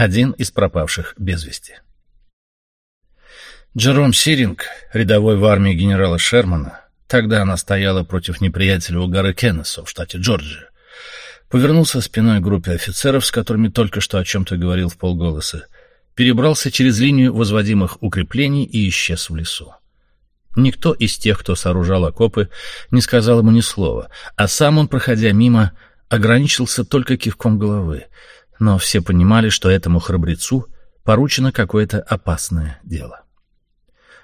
Один из пропавших без вести. Джером Сиринг, рядовой в армии генерала Шермана, тогда она стояла против неприятеля у горы Кеннесо в штате Джорджия, повернулся спиной группе офицеров, с которыми только что о чем-то говорил в полголоса, перебрался через линию возводимых укреплений и исчез в лесу. Никто из тех, кто сооружал окопы, не сказал ему ни слова, а сам он, проходя мимо, ограничился только кивком головы, но все понимали, что этому храбрецу поручено какое-то опасное дело.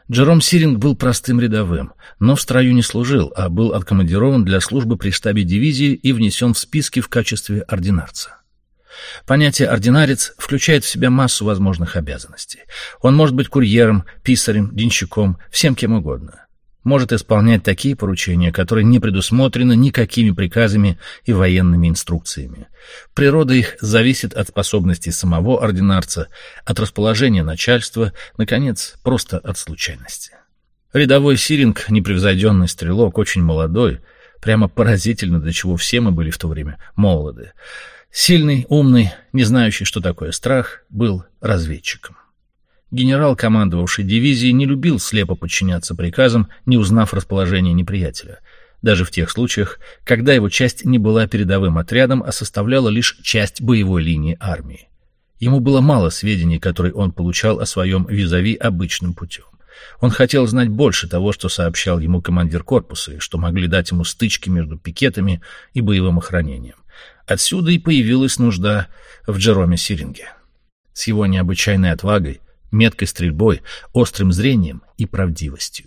Джером Сиринг был простым рядовым, но в строю не служил, а был откомандирован для службы при штабе дивизии и внесен в списки в качестве ординарца. Понятие «ординарец» включает в себя массу возможных обязанностей. Он может быть курьером, писарем, денщиком, всем кем угодно может исполнять такие поручения, которые не предусмотрены никакими приказами и военными инструкциями. Природа их зависит от способностей самого ординарца, от расположения начальства, наконец, просто от случайности. Рядовой Сиринг, непревзойденный стрелок, очень молодой, прямо поразительно, до чего все мы были в то время молоды. Сильный, умный, не знающий, что такое страх, был разведчиком. Генерал, командовавший дивизией, не любил слепо подчиняться приказам, не узнав расположение неприятеля. Даже в тех случаях, когда его часть не была передовым отрядом, а составляла лишь часть боевой линии армии. Ему было мало сведений, которые он получал о своем визави обычным путем. Он хотел знать больше того, что сообщал ему командир корпуса, и что могли дать ему стычки между пикетами и боевым охранением. Отсюда и появилась нужда в Джероме Сиринге. С его необычайной отвагой, меткой стрельбой, острым зрением и правдивостью.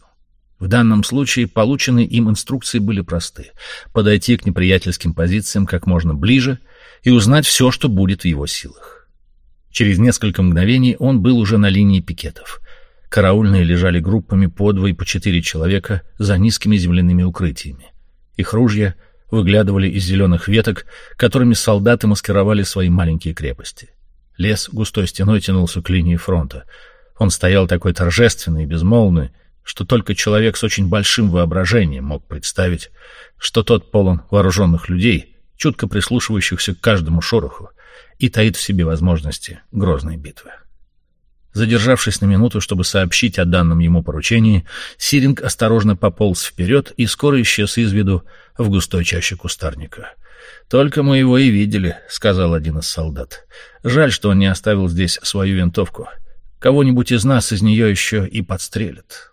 В данном случае полученные им инструкции были просты — подойти к неприятельским позициям как можно ближе и узнать все, что будет в его силах. Через несколько мгновений он был уже на линии пикетов. Караульные лежали группами по два и по четыре человека за низкими земляными укрытиями. Их ружья выглядывали из зеленых веток, которыми солдаты маскировали свои маленькие крепости. Лес густой стеной тянулся к линии фронта. Он стоял такой торжественный и безмолвный, что только человек с очень большим воображением мог представить, что тот полон вооруженных людей, чутко прислушивающихся к каждому шороху, и таит в себе возможности грозной битвы. Задержавшись на минуту, чтобы сообщить о данном ему поручении, Сиринг осторожно пополз вперед и скоро исчез из виду в густой чаще кустарника — «Только мы его и видели», — сказал один из солдат. «Жаль, что он не оставил здесь свою винтовку. Кого-нибудь из нас из нее еще и подстрелят».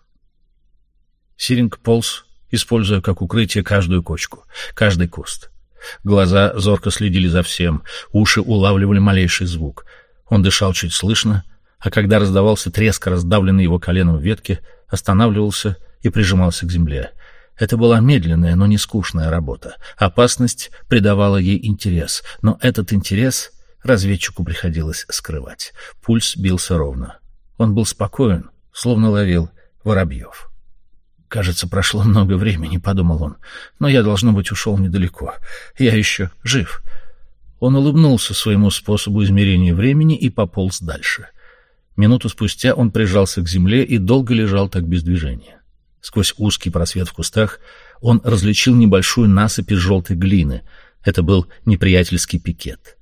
Сиринг полз, используя как укрытие каждую кочку, каждый куст. Глаза зорко следили за всем, уши улавливали малейший звук. Он дышал чуть слышно, а когда раздавался треск раздавленной его коленом ветки, останавливался и прижимался к земле — это была медленная, но не скучная работа. Опасность придавала ей интерес, но этот интерес разведчику приходилось скрывать. Пульс бился ровно. Он был спокоен, словно ловил воробьев. «Кажется, прошло много времени», — подумал он, — «но я, должно быть, ушел недалеко. Я еще жив». Он улыбнулся своему способу измерения времени и пополз дальше. Минуту спустя он прижался к земле и долго лежал так без движения. Сквозь узкий просвет в кустах он различил небольшую насыпь из желтой глины. Это был неприятельский пикет.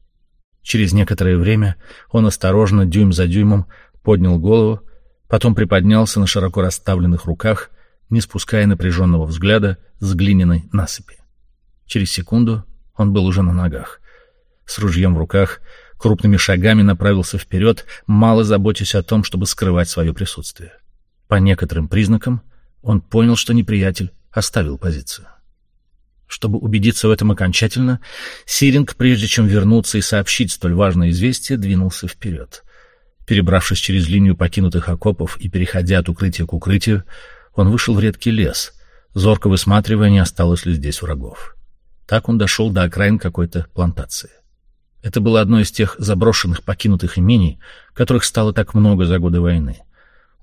Через некоторое время он осторожно, дюйм за дюймом, поднял голову, потом приподнялся на широко расставленных руках, не спуская напряженного взгляда с глиняной насыпи. Через секунду он был уже на ногах. С ружьем в руках крупными шагами направился вперед, мало заботясь о том, чтобы скрывать свое присутствие. По некоторым признакам — он понял, что неприятель оставил позицию. Чтобы убедиться в этом окончательно, Сиринг, прежде чем вернуться и сообщить столь важное известие, двинулся вперед. Перебравшись через линию покинутых окопов и переходя от укрытия к укрытию, он вышел в редкий лес, зорко высматривая, не осталось ли здесь врагов. Так он дошел до окраин какой-то плантации. Это было одно из тех заброшенных покинутых имений, которых стало так много за годы войны.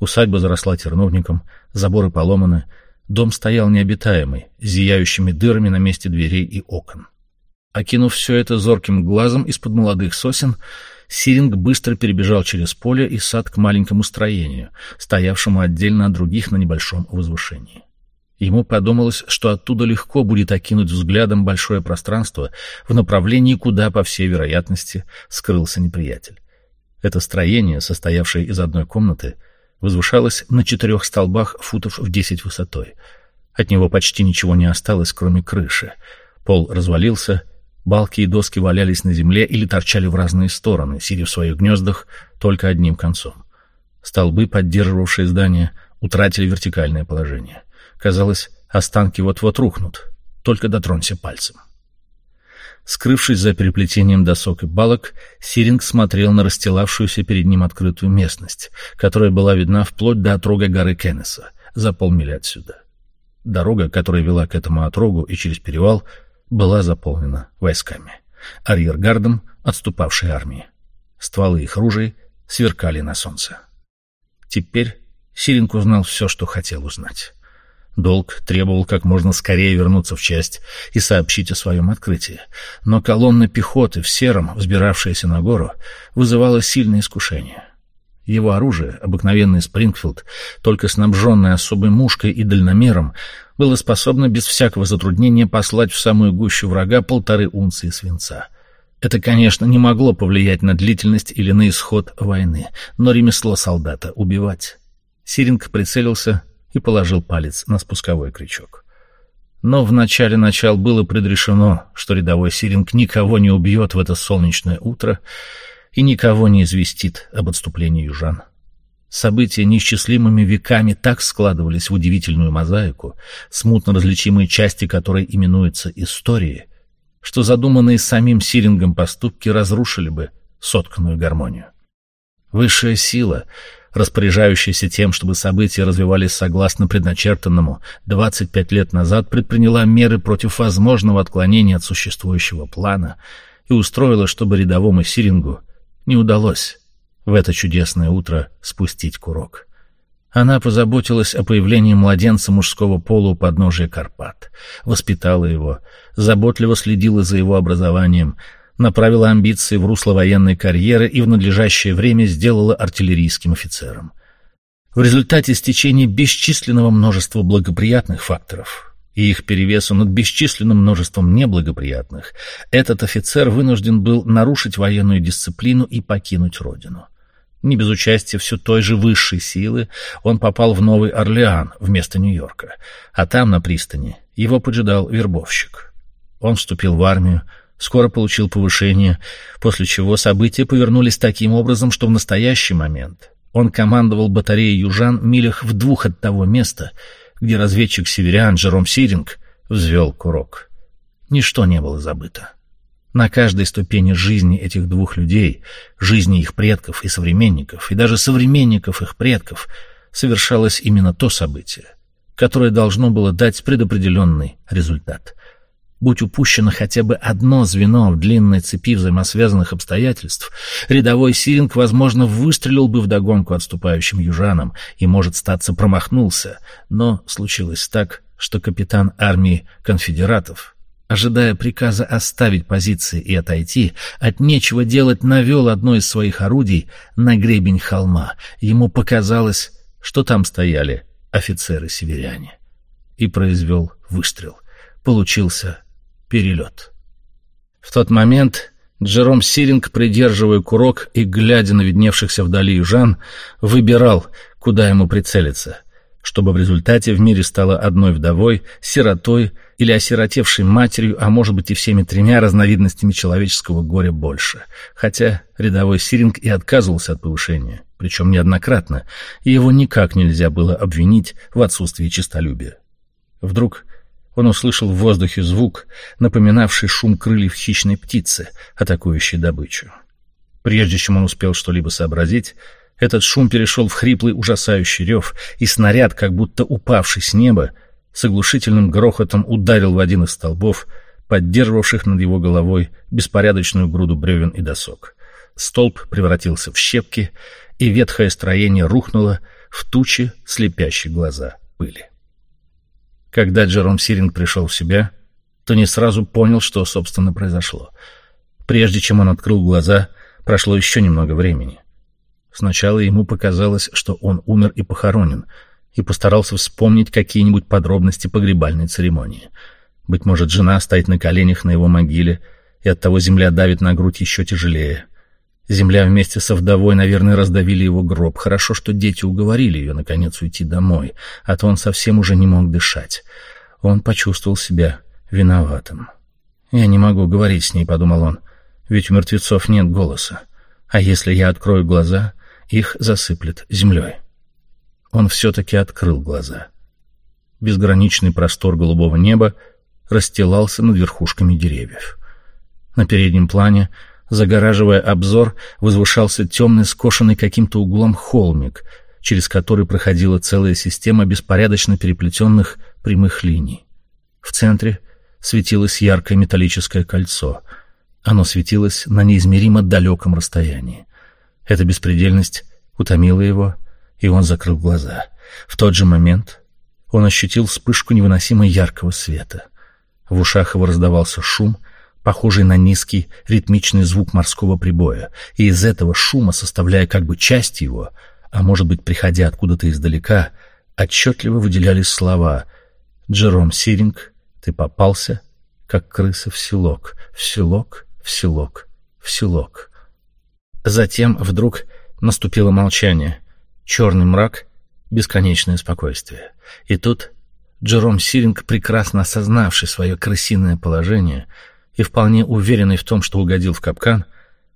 Усадьба заросла терновником, заборы поломаны, дом стоял необитаемый, зияющими дырами на месте дверей и окон. Окинув все это зорким глазом из-под молодых сосен, Сиринг быстро перебежал через поле и сад к маленькому строению, стоявшему отдельно от других на небольшом возвышении. Ему подумалось, что оттуда легко будет окинуть взглядом большое пространство в направлении, куда, по всей вероятности, скрылся неприятель. Это строение, состоявшее из одной комнаты, возвышалось на четырех столбах футов в десять высотой. От него почти ничего не осталось, кроме крыши. Пол развалился, балки и доски валялись на земле или торчали в разные стороны, сидя в своих гнездах только одним концом. Столбы, поддерживавшие здание, утратили вертикальное положение. Казалось, останки вот-вот рухнут, только дотронься пальцем. Скрывшись за переплетением досок и балок, Сиринг смотрел на расстилавшуюся перед ним открытую местность, которая была видна вплоть до отрога горы Кеннеса, за полмили отсюда. Дорога, которая вела к этому отрогу и через перевал, была заполнена войсками. Арьергардом отступавшей армии. Стволы их ружей сверкали на солнце. Теперь Сиринг узнал все, что хотел узнать. Долг требовал как можно скорее вернуться в часть и сообщить о своем открытии. Но колонна пехоты в сером, взбиравшаяся на гору, вызывала сильное искушение. Его оружие, обыкновенный Спрингфилд, только снабженное особой мушкой и дальномером, было способно без всякого затруднения послать в самую гущу врага полторы унции свинца. Это, конечно, не могло повлиять на длительность или на исход войны, но ремесло солдата — убивать. Сиринг прицелился и положил палец на спусковой крючок. Но в начале начал было предрешено, что рядовой Сиринг никого не убьет в это солнечное утро и никого не известит об отступлении южан. События неисчислимыми веками так складывались в удивительную мозаику, смутно различимые части которой именуются историей, что задуманные самим Сирингом поступки разрушили бы сотканную гармонию. Высшая сила — распоряжающаяся тем, чтобы события развивались согласно предначертанному, 25 лет назад предприняла меры против возможного отклонения от существующего плана и устроила, чтобы рядовому Сирингу не удалось в это чудесное утро спустить курок. Она позаботилась о появлении младенца мужского пола у подножия Карпат, воспитала его, заботливо следила за его образованием, направила амбиции в русло военной карьеры и в надлежащее время сделала артиллерийским офицером. В результате стечения бесчисленного множества благоприятных факторов и их перевесу над бесчисленным множеством неблагоприятных, этот офицер вынужден был нарушить военную дисциплину и покинуть родину. Не без участия все той же высшей силы он попал в Новый Орлеан вместо Нью-Йорка, а там, на пристани, его поджидал вербовщик. Он вступил в армию, скоро получил повышение, после чего события повернулись таким образом, что в настоящий момент он командовал батареей южан милях в двух от того места, где разведчик-северян Джером Сиринг взвел курок. Ничто не было забыто. На каждой ступени жизни этих двух людей, жизни их предков и современников, и даже современников их предков, совершалось именно то событие, которое должно было дать предопределенный результат — Будь упущено хотя бы одно звено в длинной цепи взаимосвязанных обстоятельств, рядовой Сиринг, возможно, выстрелил бы вдогонку отступающим южанам и, может, статься промахнулся. Но случилось так, что капитан армии конфедератов, ожидая приказа оставить позиции и отойти, от нечего делать навел одно из своих орудий на гребень холма. Ему показалось, что там стояли офицеры-северяне. И произвел выстрел. Получился перелет. В тот момент Джером Сиринг, придерживая курок и глядя на видневшихся вдали южан, выбирал, куда ему прицелиться, чтобы в результате в мире стало одной вдовой, сиротой или осиротевшей матерью, а может быть и всеми тремя разновидностями человеческого горя больше. Хотя рядовой Сиринг и отказывался от повышения, причем неоднократно, и его никак нельзя было обвинить в отсутствии честолюбия. Вдруг он услышал в воздухе звук, напоминавший шум крыльев хищной птицы, атакующей добычу. Прежде чем он успел что-либо сообразить, этот шум перешел в хриплый ужасающий рев, и снаряд, как будто упавший с неба, с оглушительным грохотом ударил в один из столбов, поддерживавших над его головой беспорядочную груду бревен и досок. Столб превратился в щепки, и ветхое строение рухнуло в тучи слепящей глаза пыли. Когда Джером Сиринг пришел в себя, то не сразу понял, что, собственно, произошло. Прежде чем он открыл глаза, прошло еще немного времени. Сначала ему показалось, что он умер и похоронен, и постарался вспомнить какие-нибудь подробности погребальной церемонии. Быть может, жена стоит на коленях на его могиле, и оттого земля давит на грудь еще тяжелее. Земля вместе со вдовой, наверное, раздавили его гроб. Хорошо, что дети уговорили ее, наконец, уйти домой, а то он совсем уже не мог дышать. Он почувствовал себя виноватым. «Я не могу говорить с ней», — подумал он, — «ведь у мертвецов нет голоса. А если я открою глаза, их засыплет землей». Он все-таки открыл глаза. Безграничный простор голубого неба расстилался над верхушками деревьев. На переднем плане — Загораживая обзор, возвышался темный, скошенный каким-то углом холмик, через который проходила целая система беспорядочно переплетенных прямых линий. В центре светилось яркое металлическое кольцо. Оно светилось на неизмеримо далеком расстоянии. Эта беспредельность утомила его, и он закрыл глаза. В тот же момент он ощутил вспышку невыносимо яркого света. В ушах его раздавался шум — похожий на низкий ритмичный звук морского прибоя, и из этого шума, составляя как бы часть его, а может быть, приходя откуда-то издалека, отчетливо выделялись слова «Джером Сиринг, ты попался, как крыса в селок, в селок, в селок, в селок». Затем вдруг наступило молчание, черный мрак, бесконечное спокойствие. И тут Джером Сиринг, прекрасно осознавший свое крысиное положение, — и вполне уверенный в том, что угодил в капкан,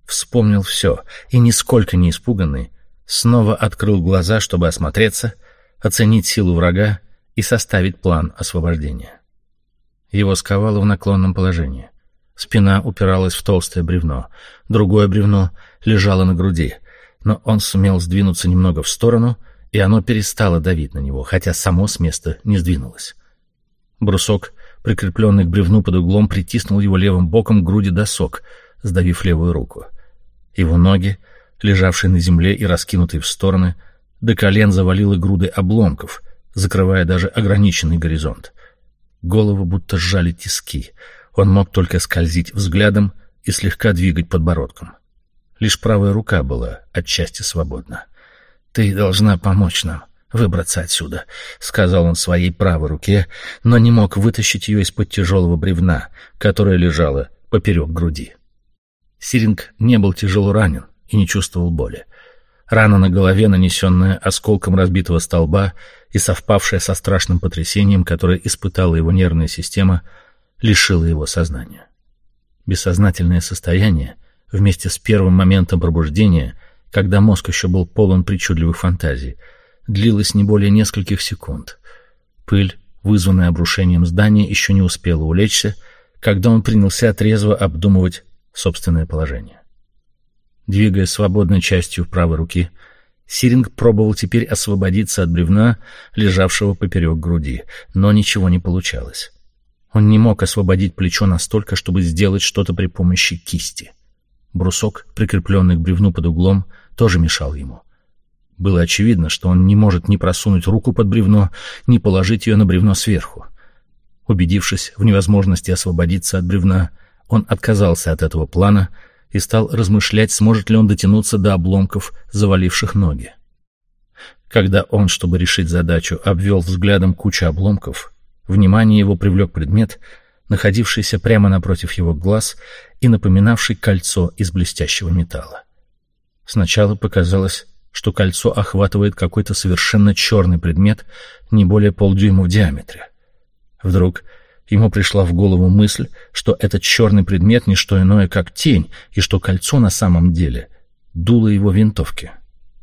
вспомнил все и, нисколько не испуганный, снова открыл глаза, чтобы осмотреться, оценить силу врага и составить план освобождения. Его сковало в наклонном положении. Спина упиралась в толстое бревно, другое бревно лежало на груди, но он сумел сдвинуться немного в сторону, и оно перестало давить на него, хотя само с места не сдвинулось. Брусок прикрепленный к бревну под углом, притиснул его левым боком к груди досок, сдавив левую руку. Его ноги, лежавшие на земле и раскинутые в стороны, до колен завалило груды обломков, закрывая даже ограниченный горизонт. Голову будто сжали тиски. Он мог только скользить взглядом и слегка двигать подбородком. Лишь правая рука была отчасти свободна. «Ты должна помочь нам», выбраться отсюда», — сказал он своей правой руке, но не мог вытащить ее из-под тяжелого бревна, которое лежало поперек груди. Сиринг не был тяжело ранен и не чувствовал боли. Рана на голове, нанесенная осколком разбитого столба и совпавшая со страшным потрясением, которое испытала его нервная система, лишила его сознания. Бессознательное состояние, вместе с первым моментом пробуждения, когда мозг еще был полон причудливых фантазий — длилось не более нескольких секунд. Пыль, вызванная обрушением здания, еще не успела улечься, когда он принялся трезво обдумывать собственное положение. Двигая свободной частью правой руки, Сиринг пробовал теперь освободиться от бревна, лежавшего поперек груди, но ничего не получалось. Он не мог освободить плечо настолько, чтобы сделать что-то при помощи кисти. Брусок, прикрепленный к бревну под углом, тоже мешал ему. Было очевидно, что он не может ни просунуть руку под бревно, ни положить ее на бревно сверху. Убедившись в невозможности освободиться от бревна, он отказался от этого плана и стал размышлять, сможет ли он дотянуться до обломков, заваливших ноги. Когда он, чтобы решить задачу, обвел взглядом кучу обломков, внимание его привлек предмет, находившийся прямо напротив его глаз и напоминавший кольцо из блестящего металла. Сначала показалось, что кольцо охватывает какой-то совершенно черный предмет не более полдюйма в диаметре. Вдруг ему пришла в голову мысль, что этот черный предмет — не что иное, как тень, и что кольцо на самом деле — дуло его винтовки,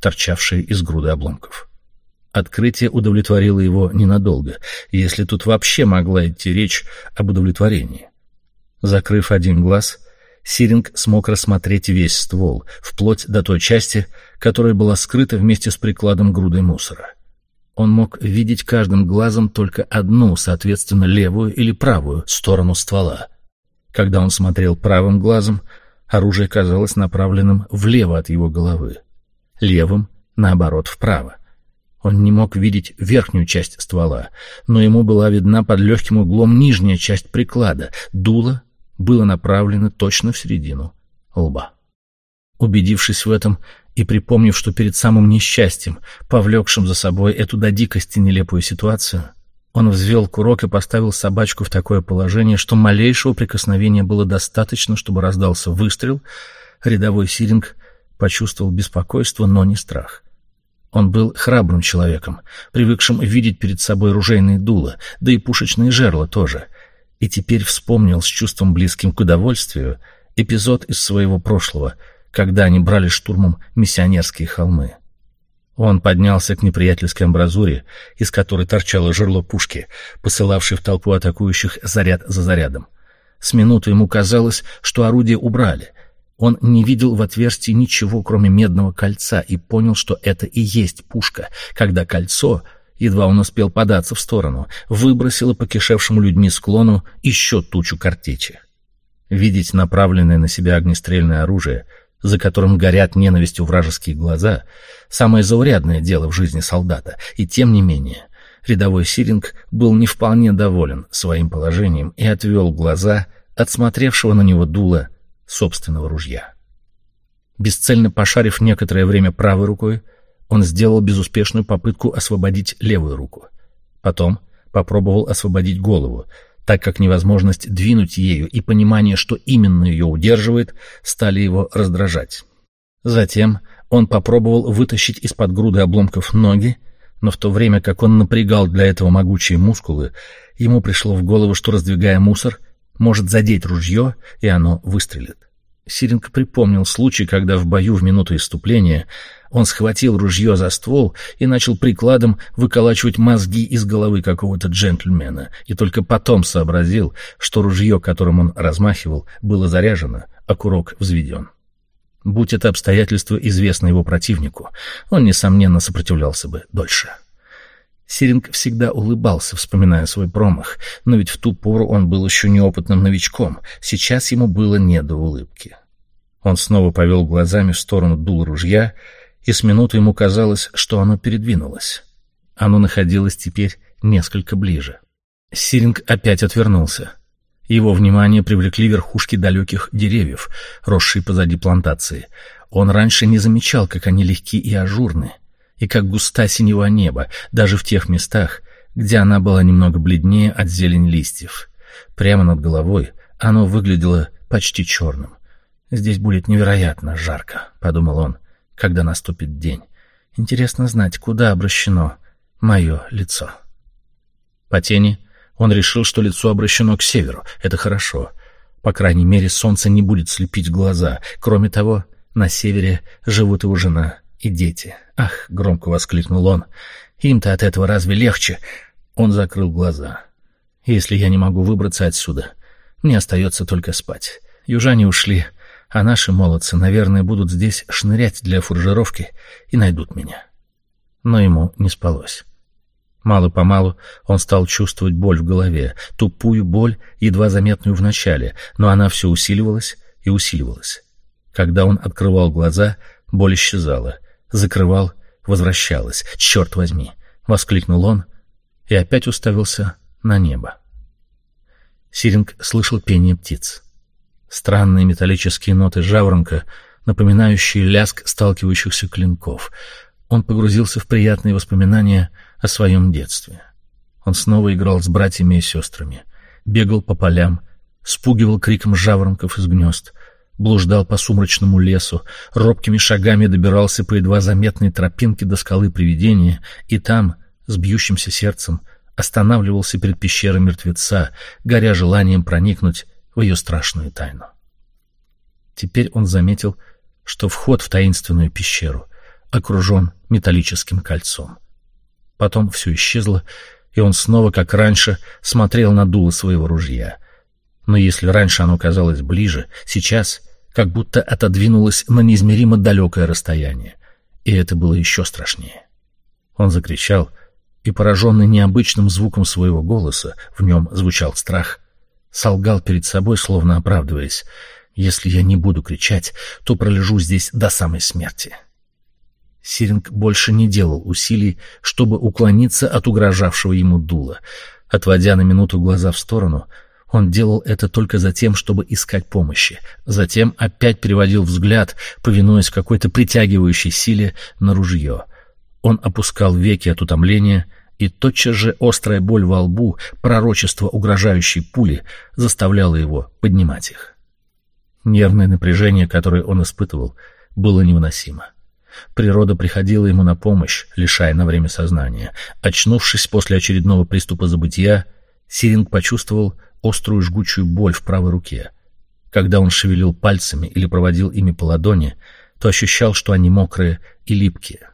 торчавшие из груды обломков. Открытие удовлетворило его ненадолго, если тут вообще могла идти речь об удовлетворении. Закрыв один глаз, Сиринг смог рассмотреть весь ствол, вплоть до той части, которая была скрыта вместе с прикладом грудой мусора. Он мог видеть каждым глазом только одну, соответственно, левую или правую сторону ствола. Когда он смотрел правым глазом, оружие казалось направленным влево от его головы, левым, наоборот, вправо. Он не мог видеть верхнюю часть ствола, но ему была видна под легким углом нижняя часть приклада, дуло было направлено точно в середину лба. Убедившись в этом и припомнив, что перед самым несчастьем, повлекшим за собой эту до дикости нелепую ситуацию, он взвел курок и поставил собачку в такое положение, что малейшего прикосновения было достаточно, чтобы раздался выстрел, рядовой Сиринг почувствовал беспокойство, но не страх. Он был храбрым человеком, привыкшим видеть перед собой ружейные дула, да и пушечные жерла тоже, и теперь вспомнил с чувством близким к удовольствию эпизод из своего прошлого, когда они брали штурмом миссионерские холмы. Он поднялся к неприятельской амбразуре, из которой торчало жерло пушки, посылавшей в толпу атакующих заряд за зарядом. С минуты ему казалось, что орудие убрали — он не видел в отверстии ничего, кроме медного кольца, и понял, что это и есть пушка, когда кольцо, едва он успел податься в сторону, выбросило по кишевшему людьми склону еще тучу картечи. Видеть направленное на себя огнестрельное оружие, за которым горят ненавистью вражеские глаза, самое заурядное дело в жизни солдата, и тем не менее — рядовой Сиринг был не вполне доволен своим положением и отвел глаза от смотревшего на него дула собственного ружья. Бесцельно пошарив некоторое время правой рукой, он сделал безуспешную попытку освободить левую руку. Потом попробовал освободить голову, так как невозможность двинуть ею и понимание, что именно ее удерживает, стали его раздражать. Затем он попробовал вытащить из-под груды обломков ноги, но в то время как он напрягал для этого могучие мускулы, ему пришло в голову, что, раздвигая мусор, может задеть ружье, и оно выстрелит. Сиренко припомнил случай, когда в бою в минуту иступления он схватил ружье за ствол и начал прикладом выколачивать мозги из головы какого-то джентльмена, и только потом сообразил, что ружье, которым он размахивал, было заряжено, а курок взведен. Будь это обстоятельство известно его противнику, он, несомненно, сопротивлялся бы дольше. Сиринг всегда улыбался, вспоминая свой промах, но ведь в ту пору он был еще неопытным новичком, сейчас ему было не до улыбки. Он снова повел глазами в сторону дул ружья, и с минуты ему казалось, что оно передвинулось. Оно находилось теперь несколько ближе. Сиринг опять отвернулся. Его внимание привлекли верхушки далеких деревьев, росшие позади плантации. Он раньше не замечал, как они легки и ажурны и как густа синего неба, даже в тех местах, где она была немного бледнее от зелени листьев. Прямо над головой оно выглядело почти черным. «Здесь будет невероятно жарко», — подумал он, — «когда наступит день. Интересно знать, куда обращено мое лицо». По тени он решил, что лицо обращено к северу. Это хорошо. По крайней мере, солнце не будет слепить глаза. Кроме того, на севере живут его жена и дети. «Ах!» — громко воскликнул он. «Им-то от этого разве легче?» Он закрыл глаза. «Если я не могу выбраться отсюда, мне остается только спать. Южане ушли, а наши молодцы, наверное, будут здесь шнырять для фуржировки и найдут меня». Но ему не спалось. Мало-помалу он стал чувствовать боль в голове, тупую боль, едва заметную вначале, но она все усиливалась и усиливалась. Когда он открывал глаза, боль исчезала, закрывал, возвращалась. «Черт возьми!» — воскликнул он и опять уставился на небо. Сиринг слышал пение птиц. Странные металлические ноты жаворонка, напоминающие ляск сталкивающихся клинков. Он погрузился в приятные воспоминания о своем детстве. Он снова играл с братьями и сестрами, бегал по полям, спугивал криком жаворонков из гнезд — блуждал по сумрачному лесу, робкими шагами добирался по едва заметной тропинке до скалы привидения, и там, с бьющимся сердцем, останавливался перед пещерой мертвеца, горя желанием проникнуть в ее страшную тайну. Теперь он заметил, что вход в таинственную пещеру окружен металлическим кольцом. Потом все исчезло, и он снова, как раньше, смотрел на дуло своего ружья. Но если раньше оно казалось ближе, сейчас как будто отодвинулось на неизмеримо далекое расстояние. И это было еще страшнее. Он закричал, и, пораженный необычным звуком своего голоса, в нем звучал страх, солгал перед собой, словно оправдываясь, «Если я не буду кричать, то пролежу здесь до самой смерти». Сиринг больше не делал усилий, чтобы уклониться от угрожавшего ему дула. Отводя на минуту глаза в сторону, он делал это только за тем, чтобы искать помощи. Затем опять переводил взгляд, повинуясь какой-то притягивающей силе, на ружье. Он опускал веки от утомления, и тотчас же острая боль во лбу, пророчество угрожающей пули, заставляло его поднимать их. Нервное напряжение, которое он испытывал, было невыносимо. Природа приходила ему на помощь, лишая на время сознания. Очнувшись после очередного приступа забытия, Сиринг почувствовал острую жгучую боль в правой руке. Когда он шевелил пальцами или проводил ими по ладони, то ощущал, что они мокрые и липкие.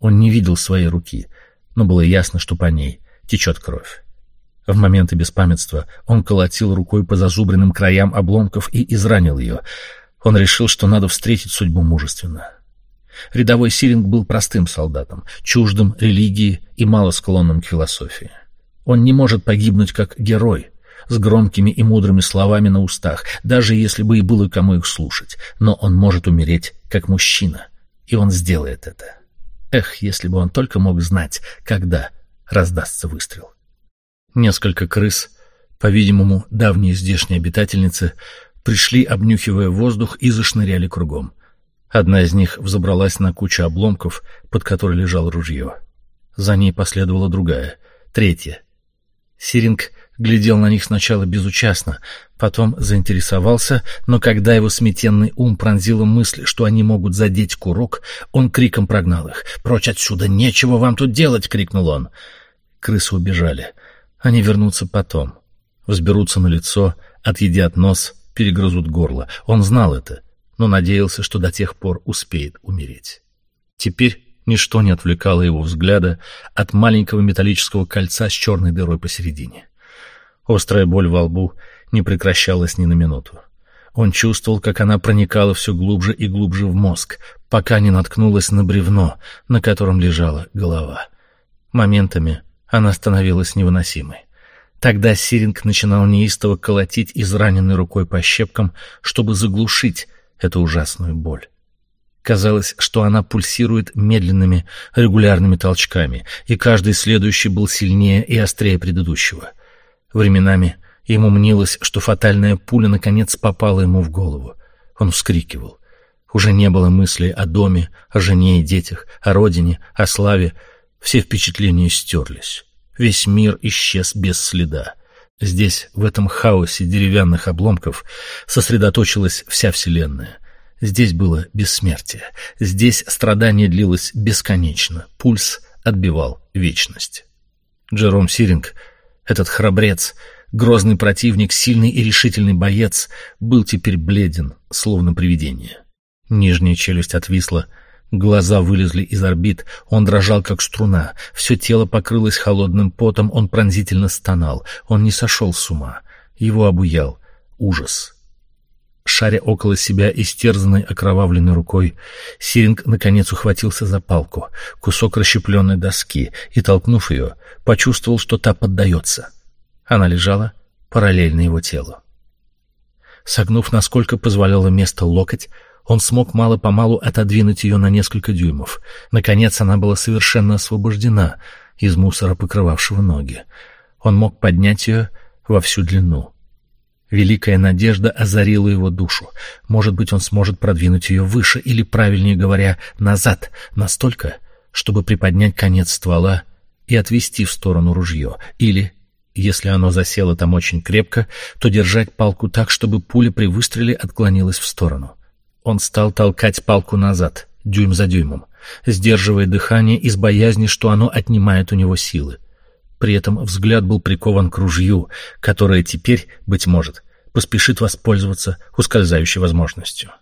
Он не видел своей руки, но было ясно, что по ней течет кровь. В моменты беспамятства он колотил рукой по зазубренным краям обломков и изранил ее. Он решил, что надо встретить судьбу мужественно. Рядовой Сиринг был простым солдатом, чуждым религии и мало склонным к философии. Он не может погибнуть как герой, с громкими и мудрыми словами на устах, даже если бы и было кому их слушать, но он может умереть как мужчина, и он сделает это. Эх, если бы он только мог знать, когда раздастся выстрел. Несколько крыс, по-видимому, давние здешние обитательницы, пришли, обнюхивая воздух, и зашныряли кругом. Одна из них взобралась на кучу обломков, под которой лежало ружье. За ней последовала другая, третья. Сиринг глядел на них сначала безучастно, потом заинтересовался, но когда его сметенный ум пронзила мысль, что они могут задеть курок, он криком прогнал их. «Прочь отсюда! Нечего вам тут делать!» — крикнул он. Крысы убежали. Они вернутся потом. Взберутся на лицо, отъедят нос, перегрызут горло. Он знал это но надеялся, что до тех пор успеет умереть. Теперь ничто не отвлекало его взгляда от маленького металлического кольца с черной дырой посередине. Острая боль во лбу не прекращалась ни на минуту. Он чувствовал, как она проникала все глубже и глубже в мозг, пока не наткнулась на бревно, на котором лежала голова. Моментами она становилась невыносимой. Тогда Сиринг начинал неистово колотить израненной рукой по щепкам, чтобы заглушить эту ужасную боль. Казалось, что она пульсирует медленными, регулярными толчками, и каждый следующий был сильнее и острее предыдущего. Временами ему мнилось, что фатальная пуля наконец попала ему в голову. Он вскрикивал. Уже не было мыслей о доме, о жене и детях, о родине, о славе. Все впечатления стерлись. Весь мир исчез без следа. Здесь, в этом хаосе деревянных обломков, сосредоточилась вся Вселенная. Здесь было бессмертие. Здесь страдание длилось бесконечно. Пульс отбивал вечность. Джером Сиринг, этот храбрец, грозный противник, сильный и решительный боец, был теперь бледен, словно привидение. Нижняя челюсть отвисла, Глаза вылезли из орбит, он дрожал, как струна. Все тело покрылось холодным потом, он пронзительно стонал. Он не сошел с ума. Его обуял ужас. Шаря около себя истерзанной окровавленной рукой, Сиринг наконец ухватился за палку, кусок расщепленной доски, и, толкнув ее, почувствовал, что та поддается. Она лежала параллельно его телу. Согнув, насколько позволяло место локоть, он смог мало-помалу отодвинуть ее на несколько дюймов. Наконец она была совершенно освобождена из мусора, покрывавшего ноги. Он мог поднять ее во всю длину. Великая надежда озарила его душу. Может быть, он сможет продвинуть ее выше, или, правильнее говоря, назад, настолько, чтобы приподнять конец ствола и отвести в сторону ружье, или, если оно засело там очень крепко, то держать палку так, чтобы пуля при выстреле отклонилась в сторону. Он стал толкать палку назад, дюйм за дюймом, сдерживая дыхание из боязни, что оно отнимает у него силы. При этом взгляд был прикован к ружью, которое теперь, быть может, поспешит воспользоваться ускользающей возможностью.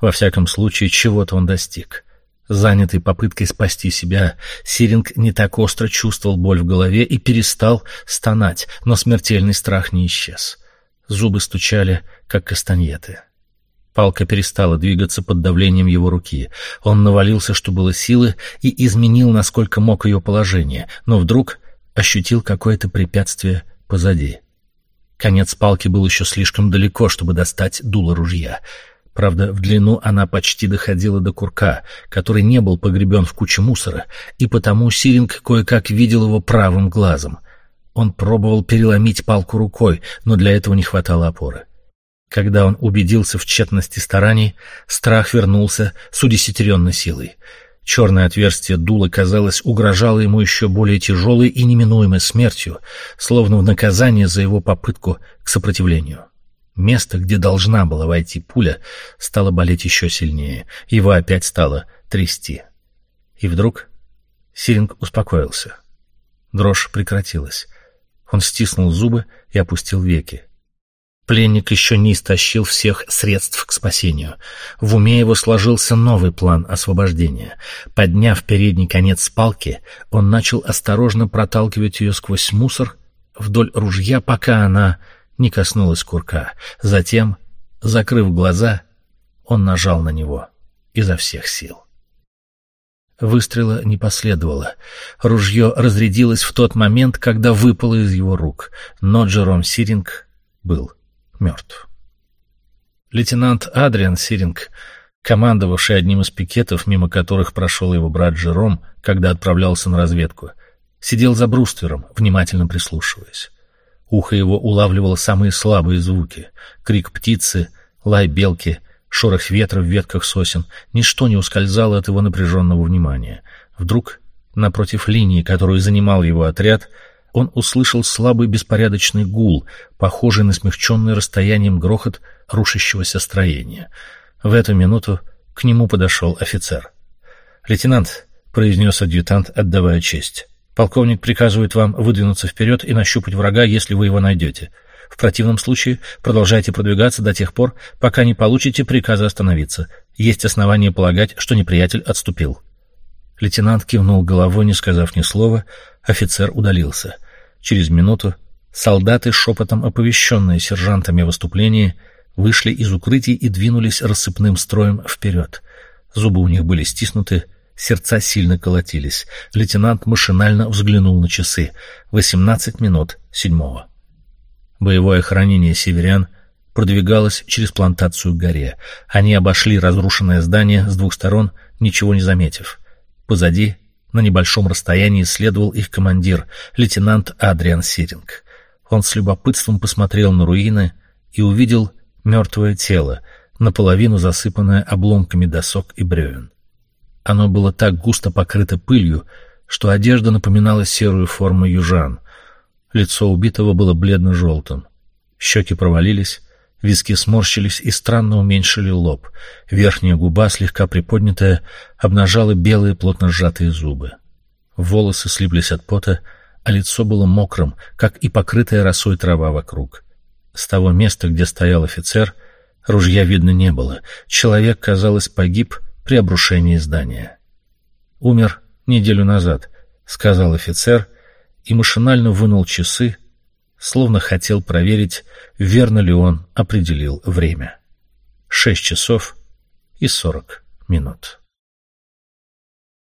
Во всяком случае, чего-то он достиг. Занятый попыткой спасти себя, Сиринг не так остро чувствовал боль в голове и перестал стонать, но смертельный страх не исчез. Зубы стучали, как кастаньеты. Палка перестала двигаться под давлением его руки. Он навалился, что было силы, и изменил, насколько мог ее положение, но вдруг ощутил какое-то препятствие позади. Конец палки был еще слишком далеко, чтобы достать дуло ружья. Правда, в длину она почти доходила до курка, который не был погребен в куче мусора, и потому Сиринг кое-как видел его правым глазом. Он пробовал переломить палку рукой, но для этого не хватало опоры. Когда он убедился в тщетности стараний, страх вернулся с удесятеренной силой. Черное отверстие дула, казалось, угрожало ему еще более тяжелой и неминуемой смертью, словно в наказание за его попытку к сопротивлению. Место, где должна была войти пуля, стало болеть еще сильнее. Его опять стало трясти. И вдруг Сиринг успокоился. Дрожь прекратилась. Он стиснул зубы и опустил веки. Пленник еще не истощил всех средств к спасению. В уме его сложился новый план освобождения. Подняв передний конец палки, он начал осторожно проталкивать ее сквозь мусор вдоль ружья, пока она не коснулась курка. Затем, закрыв глаза, он нажал на него изо всех сил. Выстрела не последовало. Ружье разрядилось в тот момент, когда выпало из его рук, но Джером Сиринг был мертв. Лейтенант Адриан Сиринг, командовавший одним из пикетов, мимо которых прошел его брат Джером, когда отправлялся на разведку, сидел за бруствером, внимательно прислушиваясь. Ухо его улавливало самые слабые звуки — крик птицы, лай белки, шорох ветра в ветках сосен. Ничто не ускользало от его напряженного внимания. Вдруг, напротив линии, которую занимал его отряд, он услышал слабый беспорядочный гул, похожий на смягченный расстоянием грохот рушащегося строения. В эту минуту к нему подошел офицер. «Лейтенант», — произнес адъютант, отдавая честь, Полковник приказывает вам выдвинуться вперед и нащупать врага, если вы его найдете. В противном случае продолжайте продвигаться до тех пор, пока не получите приказа остановиться. Есть основания полагать, что неприятель отступил. Лейтенант кивнул головой, не сказав ни слова. Офицер удалился. Через минуту солдаты, шепотом оповещенные сержантами о выступлении, вышли из укрытий и двинулись рассыпным строем вперед. Зубы у них были стиснуты, Сердца сильно колотились. Лейтенант машинально взглянул на часы. Восемнадцать минут седьмого. Боевое охранение северян продвигалось через плантацию к горе. Они обошли разрушенное здание с двух сторон, ничего не заметив. Позади, на небольшом расстоянии, следовал их командир, лейтенант Адриан Сиринг. Он с любопытством посмотрел на руины и увидел мертвое тело, наполовину засыпанное обломками досок и бревен. Оно было так густо покрыто пылью, что одежда напоминала серую форму южан. Лицо убитого было бледно-желтым. Щеки провалились, виски сморщились и странно уменьшили лоб. Верхняя губа, слегка приподнятая, обнажала белые плотно сжатые зубы. Волосы слиплись от пота, а лицо было мокрым, как и покрытая росой трава вокруг. С того места, где стоял офицер, ружья видно не было. Человек, казалось, погиб — при обрушении здания. «Умер неделю назад», — сказал офицер и машинально вынул часы, словно хотел проверить, верно ли он определил время. Шесть часов и сорок минут.